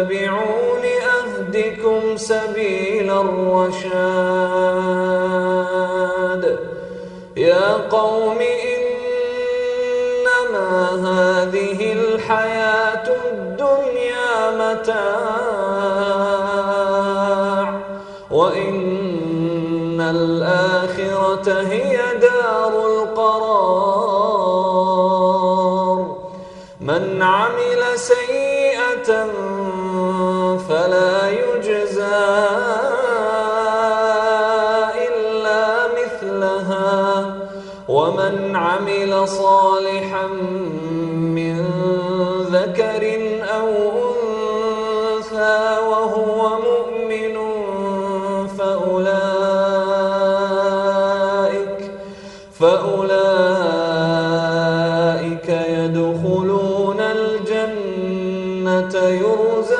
اتبعون أهدكم سبيل الرشاد. يا قوم إنما هذه الحياة الدنيا متاع وإن الآخرة هي دار القرار. من عمل سيئة فلا يجزى إلا مثلها. ومن عمل صالحا من ذكر أو أنثى وهو مؤمن فأولئك فأولئك يدخلون الجنة يرزقون